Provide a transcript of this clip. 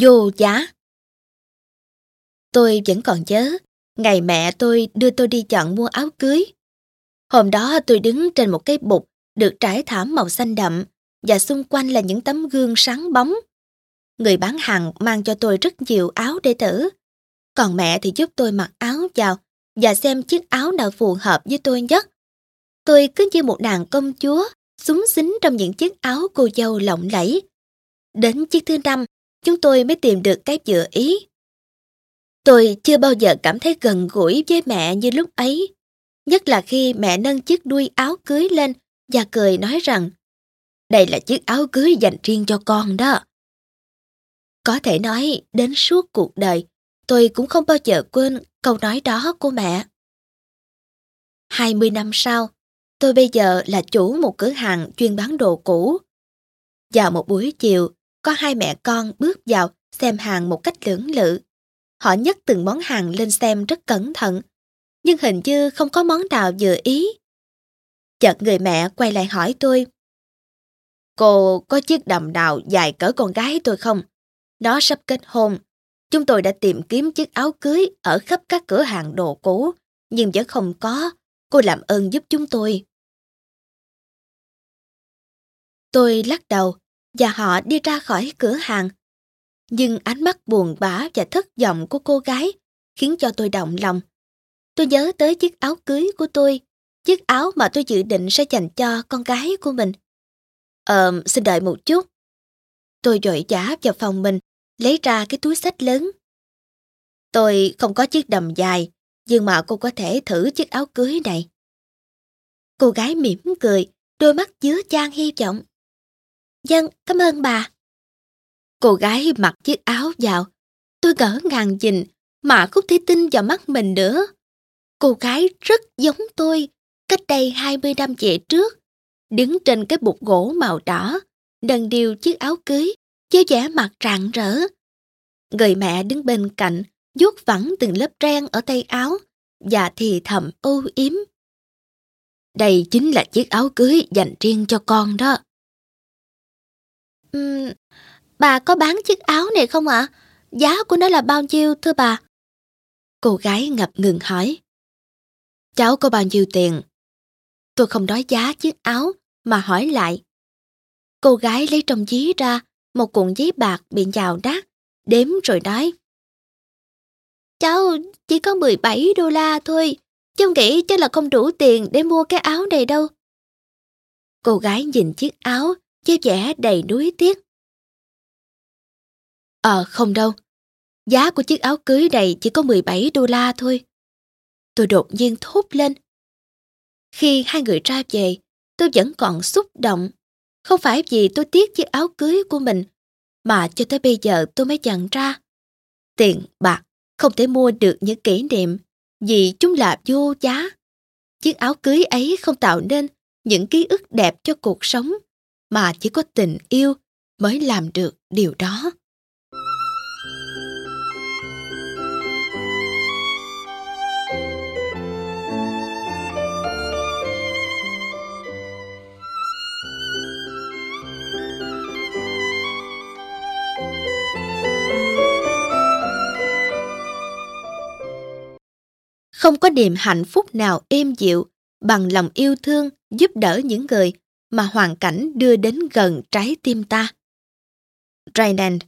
Vô giá. Tôi vẫn còn nhớ, ngày mẹ tôi đưa tôi đi chọn mua áo cưới. Hôm đó tôi đứng trên một cái bục được trải thảm màu xanh đậm và xung quanh là những tấm gương sáng bóng. Người bán hàng mang cho tôi rất nhiều áo để thử. Còn mẹ thì giúp tôi mặc áo vào và xem chiếc áo nào phù hợp với tôi nhất. Tôi cứ như một nàng công chúa, súng xính trong những chiếc áo cô dâu lộng lẫy. Đến chiếc thứ năm, chúng tôi mới tìm được cái dựa ý. Tôi chưa bao giờ cảm thấy gần gũi với mẹ như lúc ấy. Nhất là khi mẹ nâng chiếc đuôi áo cưới lên và cười nói rằng đây là chiếc áo cưới dành riêng cho con đó. Có thể nói đến suốt cuộc đời, tôi cũng không bao giờ quên câu nói đó của mẹ. 20 năm sau, tôi bây giờ là chủ một cửa hàng chuyên bán đồ cũ. Vào một buổi chiều, có hai mẹ con bước vào xem hàng một cách lưỡng lự. Họ nhấc từng món hàng lên xem rất cẩn thận, nhưng hình như không có món nào vừa ý. Chợt người mẹ quay lại hỏi tôi. Cô có chiếc đầm nào dài cỡ con gái tôi không? Nó sắp kết hôn. Chúng tôi đã tìm kiếm chiếc áo cưới ở khắp các cửa hàng đồ cũ, nhưng vẫn không có. Cô làm ơn giúp chúng tôi. Tôi lắc đầu và họ đi ra khỏi cửa hàng. Nhưng ánh mắt buồn bã và thất vọng của cô gái khiến cho tôi động lòng. Tôi nhớ tới chiếc áo cưới của tôi, chiếc áo mà tôi dự định sẽ dành cho con gái của mình. Ờ, xin đợi một chút. Tôi dội giả vào phòng mình, lấy ra cái túi sách lớn. Tôi không có chiếc đầm dài, nhưng mà cô có thể thử chiếc áo cưới này. Cô gái mỉm cười, đôi mắt chứa chan hy vọng. Dân, cảm ơn bà. Cô gái mặc chiếc áo vào. Tôi ngỡ ngàng nhìn, mà không thể tin vào mắt mình nữa. Cô gái rất giống tôi, cách đây 20 năm về trước. Đứng trên cái bục gỗ màu đỏ, đần điều chiếc áo cưới, với vẻ mặt rạng rỡ. Người mẹ đứng bên cạnh, vuốt vẳng từng lớp ren ở tay áo và thì thầm ưu yếm. Đây chính là chiếc áo cưới dành riêng cho con đó. Uhm, bà có bán chiếc áo này không ạ? Giá của nó là bao nhiêu thưa bà? Cô gái ngập ngừng hỏi. Cháu có bao nhiêu tiền? Tôi không nói giá chiếc áo mà hỏi lại. Cô gái lấy trong dí ra một cuộn giấy bạc bị nhào nát, đếm rồi nói. Cháu chỉ có 17 đô la thôi, cháu nghĩ chắc là không đủ tiền để mua cái áo này đâu. Cô gái nhìn chiếc áo với vẻ đầy nuối tiếc. Ờ không đâu, giá của chiếc áo cưới này chỉ có 17 đô la thôi. Tôi đột nhiên thốt lên. Khi hai người ra về, tôi vẫn còn xúc động. Không phải vì tôi tiếc chiếc áo cưới của mình, mà cho tới bây giờ tôi mới nhận ra. Tiền, bạc không thể mua được những kỷ niệm vì chúng là vô giá. Chiếc áo cưới ấy không tạo nên những ký ức đẹp cho cuộc sống mà chỉ có tình yêu mới làm được điều đó. Không có niềm hạnh phúc nào êm dịu bằng lòng yêu thương giúp đỡ những người mà hoàn cảnh đưa đến gần trái tim ta. Rayland